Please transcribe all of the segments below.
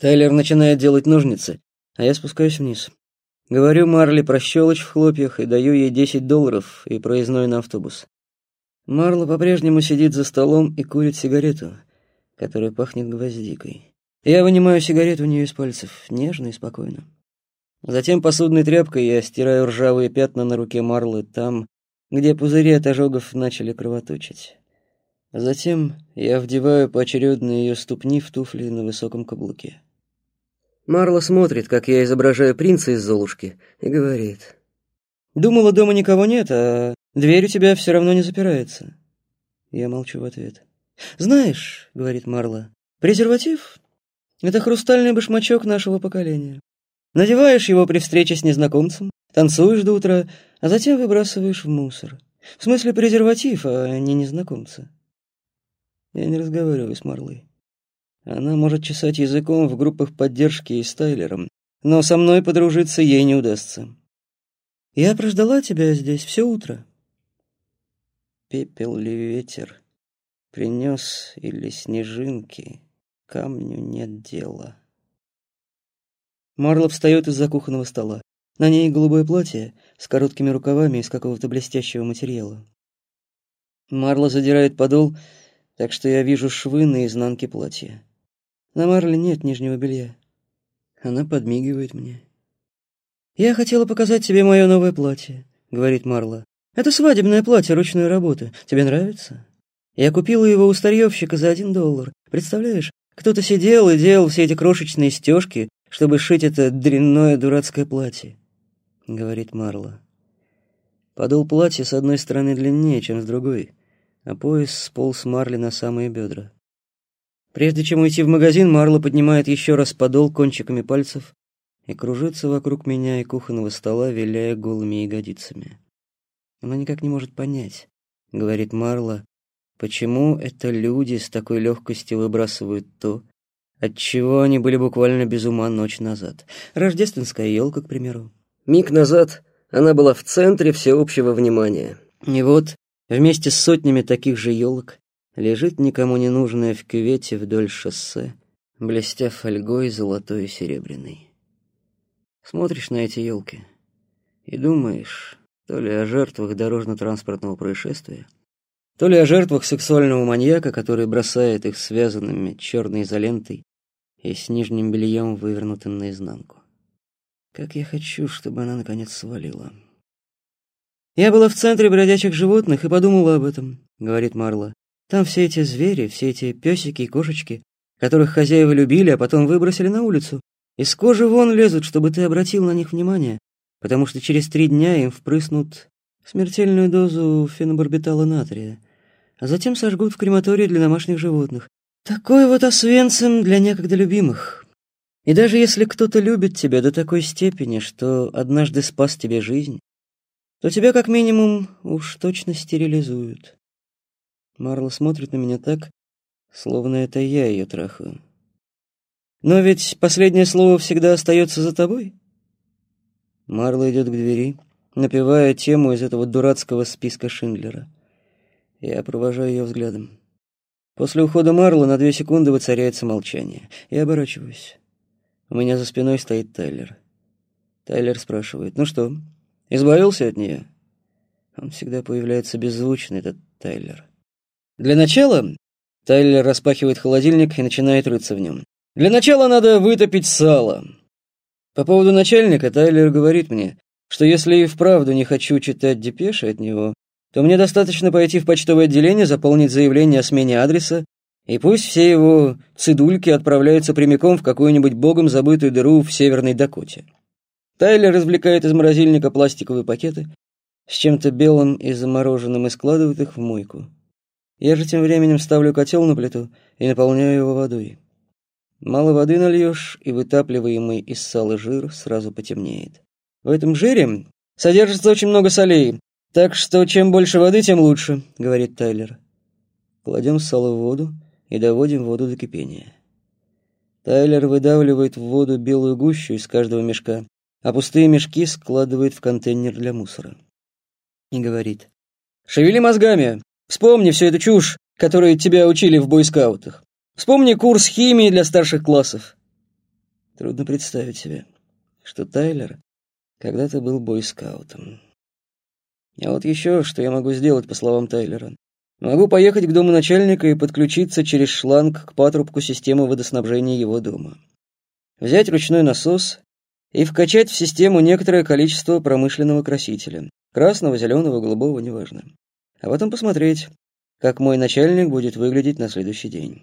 Тайлер начинает делать ножницы, а я спускаюсь вниз. Говорю Марли про щелочь в хлопьях и даю ей 10 долларов и проездной на автобус. Марла по-прежнему сидит за столом и курит сигарету, которая пахнет гвоздикой. Я вынимаю сигарету у нее из пальцев, нежно и спокойно. Затем посудной тряпкой я стираю ржавые пятна на руке Марлы там, где пузыри от ожогов начали кровоточить. Затем я вдеваю поочередно ее ступни в туфли на высоком каблуке. Марла смотрит, как я изображаю принца из Золушки, и говорит. «Думала, дома никого нет, а дверь у тебя все равно не запирается». Я молчу в ответ. «Знаешь, — говорит Марла, — презерватив — это хрустальный башмачок нашего поколения. Надеваешь его при встрече с незнакомцем, танцуешь до утра, а затем выбрасываешь в мусор. В смысле презерватив, а не незнакомца». Я не разговариваю с Марлой. Она может чесать языком в группах поддержки и с Тайлером, но со мной подружиться ей не удастся. Я прождала тебя здесь все утро. Пепел ли ветер принес или снежинки, камню нет дела. Марла встает из-за кухонного стола. На ней голубое платье с короткими рукавами из какого-то блестящего материала. Марла задирает подол, так что я вижу швы на изнанке платья. На Марле нет нижнего белья. Она подмигивает мне. «Я хотела показать тебе мое новое платье», — говорит Марла. «Это свадебное платье ручной работы. Тебе нравится?» Я купила его у старьевщика за один доллар. Представляешь, кто-то сидел и делал все эти крошечные стежки, чтобы шить это дрянное дурацкое платье, — говорит Марла. Подол платья с одной стороны длиннее, чем с другой, а пояс сполз Марли на самые бедра. Прежде чем уйти в магазин, Марла поднимает еще раз подол кончиками пальцев и кружится вокруг меня и кухонного стола, виляя голыми ягодицами. Она никак не может понять, говорит Марла, почему это люди с такой легкостью выбрасывают то, от чего они были буквально без ума ночь назад. Рождественская елка, к примеру. Миг назад она была в центре всеобщего внимания. И вот, вместе с сотнями таких же елок, лежит никому не нужная в кювете вдоль шоссе, блестя фольгой золотой и серебряной. Смотришь на эти елки и думаешь то ли о жертвах дорожно-транспортного происшествия, то ли о жертвах сексуального маньяка, который бросает их связанными черной изолентой и с нижним бельем, вывернутым наизнанку. Как я хочу, чтобы она наконец свалила. «Я была в центре бродячих животных и подумала об этом», — говорит Марла. Там все эти звери, все эти песики и кошечки, которых хозяева любили, а потом выбросили на улицу. Из кожи вон лезут, чтобы ты обратил на них внимание, потому что через три дня им впрыснут смертельную дозу фенобарбитала натрия, а затем сожгут в крематории для домашних животных. Такой вот освенцем для некогда любимых. И даже если кто-то любит тебя до такой степени, что однажды спас тебе жизнь, то тебя как минимум уж точно стерилизуют. Марла смотрит на меня так, словно это я ее трахаю. Но ведь последнее слово всегда остается за тобой. Марла идет к двери, напевая тему из этого дурацкого списка Шиндлера. Я провожаю ее взглядом. После ухода Марла на две секунды воцаряется молчание. Я оборачиваюсь. У меня за спиной стоит Тайлер. Тайлер спрашивает, ну что, избавился от нее? Он всегда появляется беззвучно, этот Тайлер. Для начала Тайлер распахивает холодильник и начинает рыться в нем. Для начала надо вытопить сало. По поводу начальника Тайлер говорит мне, что если и вправду не хочу читать депеши от него, то мне достаточно пойти в почтовое отделение, заполнить заявление о смене адреса, и пусть все его цидульки отправляются прямиком в какую-нибудь богом забытую дыру в Северной Дакоте. Тайлер извлекает из морозильника пластиковые пакеты с чем-то белым и замороженным и складывает их в мойку. Я же тем временем ставлю котел на плиту и наполняю его водой. Мало воды нальешь, и вытапливаемый из сала жир сразу потемнеет. В этом жире содержится очень много солей, так что чем больше воды, тем лучше, говорит Тайлер. Кладем сало в воду и доводим воду до кипения. Тайлер выдавливает в воду белую гущу из каждого мешка, а пустые мешки складывает в контейнер для мусора. И говорит, «Шевели мозгами, Вспомни всю эту чушь, которую тебя учили в бойскаутах. Вспомни курс химии для старших классов. Трудно представить себе, что Тайлер когда-то был бойскаутом. А вот еще, что я могу сделать, по словам Тайлера. Могу поехать к дому начальника и подключиться через шланг к патрубку системы водоснабжения его дома. Взять ручной насос и вкачать в систему некоторое количество промышленного красителя. Красного, зеленого, голубого, неважно. А потом посмотреть, как мой начальник будет выглядеть на следующий день.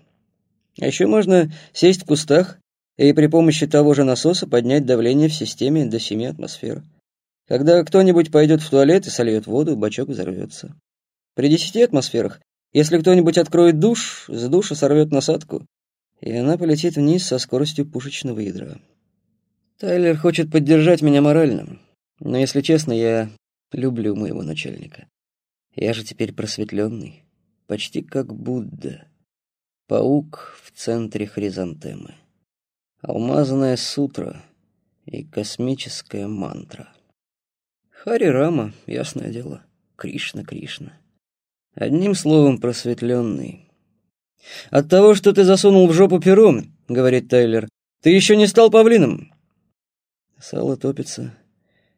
А еще можно сесть в кустах и при помощи того же насоса поднять давление в системе до 7 атмосфер. Когда кто-нибудь пойдет в туалет и сольет воду, бачок взорвется. При 10 атмосферах, если кто-нибудь откроет душ, с душа сорвет насадку, и она полетит вниз со скоростью пушечного ядра. Тайлер хочет поддержать меня морально, но, если честно, я люблю моего начальника. Я же теперь просветленный, почти как Будда. Паук в центре хризантемы. Алмазная сутра и космическая мантра. Хари Рама, ясное дело. Кришна, Кришна. Одним словом, просветленный. «От того, что ты засунул в жопу перо, — говорит Тайлер, — ты еще не стал павлином». Сало топится,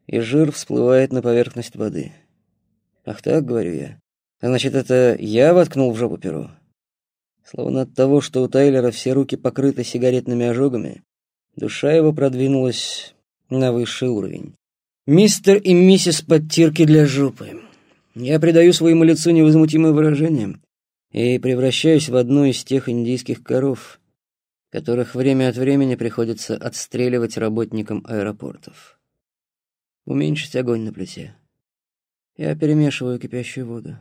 и жир всплывает на поверхность воды. «Ах так, — говорю я, — значит, это я воткнул в жопу перо?» Словно от того, что у Тайлера все руки покрыты сигаретными ожогами, душа его продвинулась на высший уровень. «Мистер и миссис подтирки для жопы». Я придаю своему лицу невозмутимое выражение и превращаюсь в одну из тех индийских коров, которых время от времени приходится отстреливать работникам аэропортов. Уменьшить огонь на плите. Я перемешиваю кипящую воду.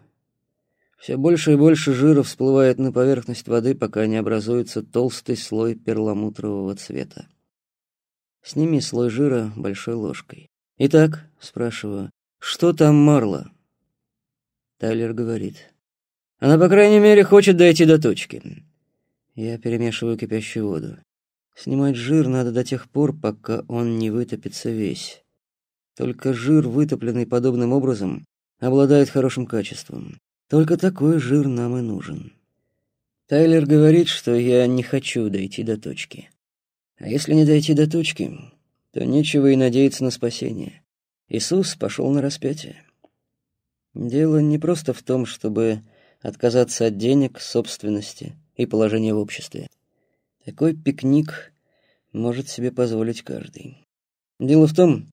Все больше и больше жира всплывает на поверхность воды, пока не образуется толстый слой перламутрового цвета. Сними слой жира большой ложкой. «Итак», — спрашиваю, — «что там Марла?» Тайлер говорит. «Она, по крайней мере, хочет дойти до точки». Я перемешиваю кипящую воду. Снимать жир надо до тех пор, пока он не вытопится весь. Только жир, вытопленный подобным образом, обладает хорошим качеством. Только такой жир нам и нужен. Тайлер говорит, что я не хочу дойти до точки. А если не дойти до точки, то нечего и надеяться на спасение. Иисус пошел на распятие. Дело не просто в том, чтобы отказаться от денег, собственности и положения в обществе. Такой пикник может себе позволить каждый. Дело в том,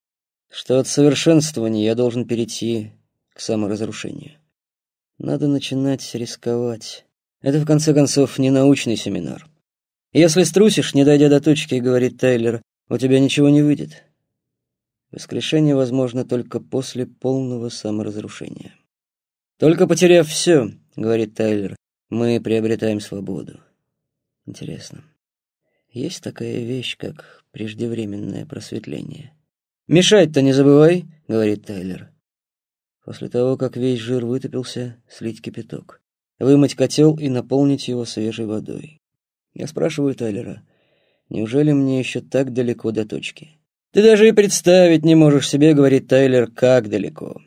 что от совершенствования я должен перейти к саморазрушению. Надо начинать рисковать. Это, в конце концов, не научный семинар. Если струсишь, не дойдя до точки, говорит Тайлер, у тебя ничего не выйдет. Воскрешение возможно только после полного саморазрушения. Только потеряв все, говорит Тайлер, мы приобретаем свободу. Интересно. Есть такая вещь, как преждевременное просветление. «Мешать-то не забывай», — говорит Тайлер. После того, как весь жир вытопился, слить кипяток, вымыть котел и наполнить его свежей водой. Я спрашиваю Тайлера, неужели мне еще так далеко до точки? «Ты даже и представить не можешь себе, — говорит Тайлер, — как далеко».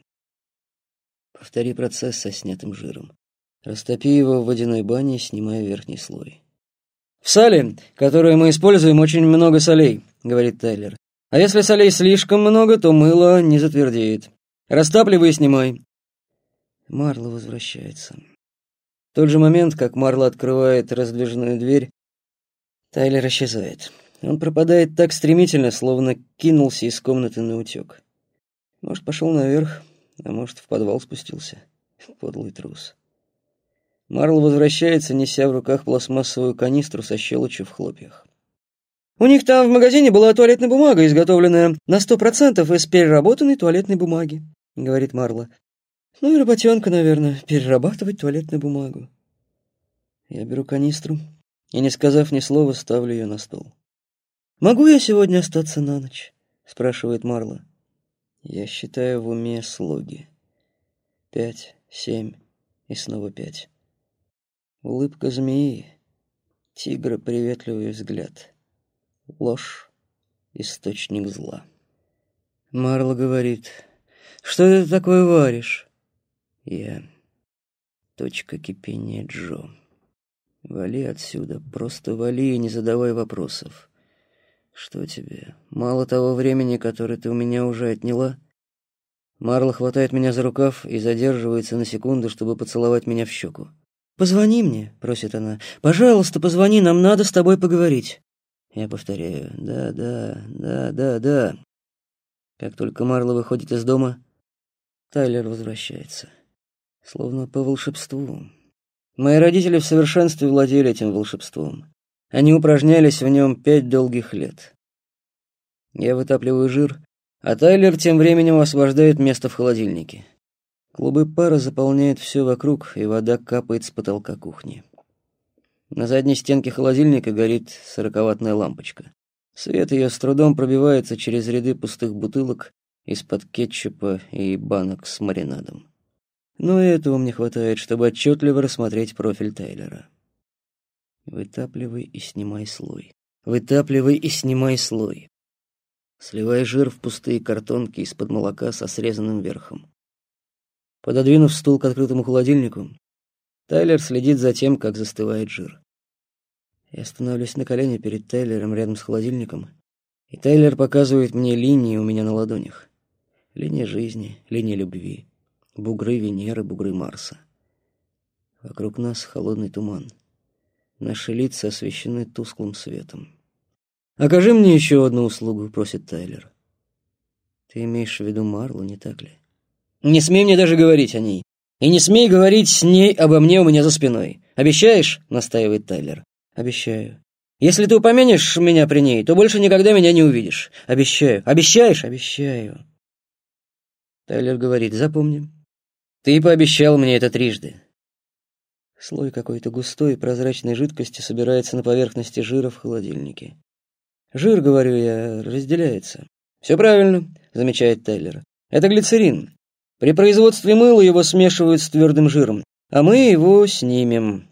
Повтори процесс со снятым жиром. Растопи его в водяной бане, снимая верхний слой. «В сале, которое мы используем, очень много солей», — говорит Тайлер. «А если солей слишком много, то мыло не затвердеет. Растапливай и снимай. Марла возвращается. В тот же момент, как Марла открывает раздвижную дверь, Тайлер исчезает. Он пропадает так стремительно, словно кинулся из комнаты на утек. Может, пошел наверх, а может, в подвал спустился. Подлый трус. Марл возвращается, неся в руках пластмассовую канистру со щелочью в хлопьях. У них там в магазине была туалетная бумага, изготовленная на сто процентов из переработанной туалетной бумаги говорит Марла. Ну и работенка, наверное, перерабатывать туалетную бумагу. Я беру канистру и, не сказав ни слова, ставлю ее на стол. «Могу я сегодня остаться на ночь?» — спрашивает Марла. Я считаю в уме слоги. Пять, семь и снова пять. Улыбка змеи, тигра приветливый взгляд. Ложь — источник зла. Марла говорит, что ты такое варишь? Я. Точка кипения Джо. Вали отсюда, просто вали и не задавай вопросов. «Что тебе? Мало того времени, которое ты у меня уже отняла?» Марла хватает меня за рукав и задерживается на секунду, чтобы поцеловать меня в щеку. «Позвони мне», — просит она. «Пожалуйста, позвони, нам надо с тобой поговорить». Я повторяю «да, да, да, да, да». Как только Марла выходит из дома, Тайлер возвращается. Словно по волшебству. Мои родители в совершенстве владели этим волшебством. Они упражнялись в нем пять долгих лет. Я вытапливаю жир, а Тайлер тем временем освобождает место в холодильнике. Клубы пара заполняют все вокруг, и вода капает с потолка кухни. На задней стенке холодильника горит сороковатная лампочка. Свет ее с трудом пробивается через ряды пустых бутылок из-под кетчупа и банок с маринадом. Но этого мне хватает, чтобы отчетливо рассмотреть профиль Тайлера. Вытапливай и снимай слой. Вытапливай и снимай слой. Сливай жир в пустые картонки из-под молока со срезанным верхом. Пододвинув стул к открытому холодильнику, Тайлер следит за тем, как застывает жир. Я становлюсь на колени перед Тайлером рядом с холодильником, и Тайлер показывает мне линии у меня на ладонях. Линия жизни, линия любви, бугры Венеры, бугры Марса. Вокруг нас холодный туман. Наши лица освещены тусклым светом. «Окажи мне еще одну услугу», — просит Тайлер. «Ты имеешь в виду Марлу, не так ли?» «Не смей мне даже говорить о ней. И не смей говорить с ней обо мне у меня за спиной. Обещаешь?» — настаивает Тайлер. «Обещаю». «Если ты упомянешь меня при ней, то больше никогда меня не увидишь. Обещаю. Обещаешь?» «Обещаю». Тайлер говорит, «Запомни. Ты пообещал мне это трижды». Слой какой-то густой и прозрачной жидкости собирается на поверхности жира в холодильнике. Жир, говорю я, разделяется. Все правильно, замечает Тайлер. Это глицерин. При производстве мыла его смешивают с твердым жиром, а мы его снимем.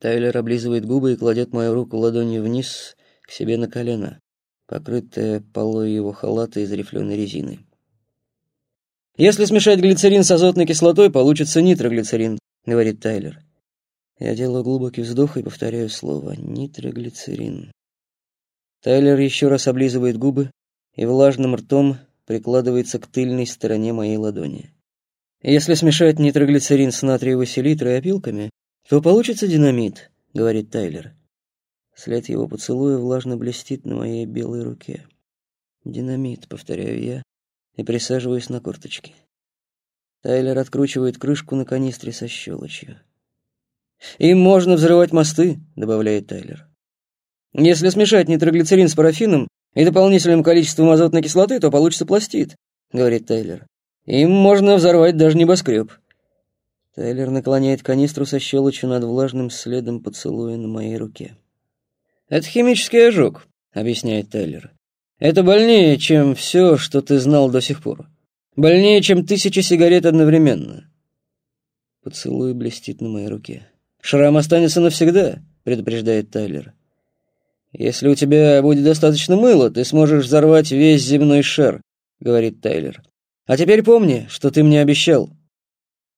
Тайлер облизывает губы и кладет мою руку ладонью вниз к себе на колено, покрытая полой его халата из рифленой резины. Если смешать глицерин с азотной кислотой, получится нитроглицерин, говорит Тайлер. Я делаю глубокий вздох и повторяю слово нитроглицерин. Тайлер еще раз облизывает губы и влажным ртом прикладывается к тыльной стороне моей ладони. Если смешать нитроглицерин с натриевой селитрой и опилками, то получится динамит, говорит Тайлер. След его поцелуя влажно блестит на моей белой руке. Динамит, повторяю я, и присаживаюсь на корточки. Тайлер откручивает крышку на канистре со щелочью. «Им можно взрывать мосты», — добавляет Тайлер. Если смешать нитроглицерин с парафином и дополнительным количеством азотной кислоты, то получится пластид, говорит Тейлер. Им можно взорвать даже небоскреб. Тейлер наклоняет канистру со щелочью над влажным следом поцелуя на моей руке. «Это химический ожог», — объясняет Тейлер. «Это больнее, чем все, что ты знал до сих пор. Больнее, чем тысячи сигарет одновременно». Поцелуй блестит на моей руке. «Шрам останется навсегда», — предупреждает Тайлер. «Если у тебя будет достаточно мыла, ты сможешь взорвать весь земной шар», — говорит Тайлер. «А теперь помни, что ты мне обещал».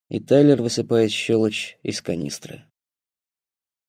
И Тайлер высыпает щелочь из канистры.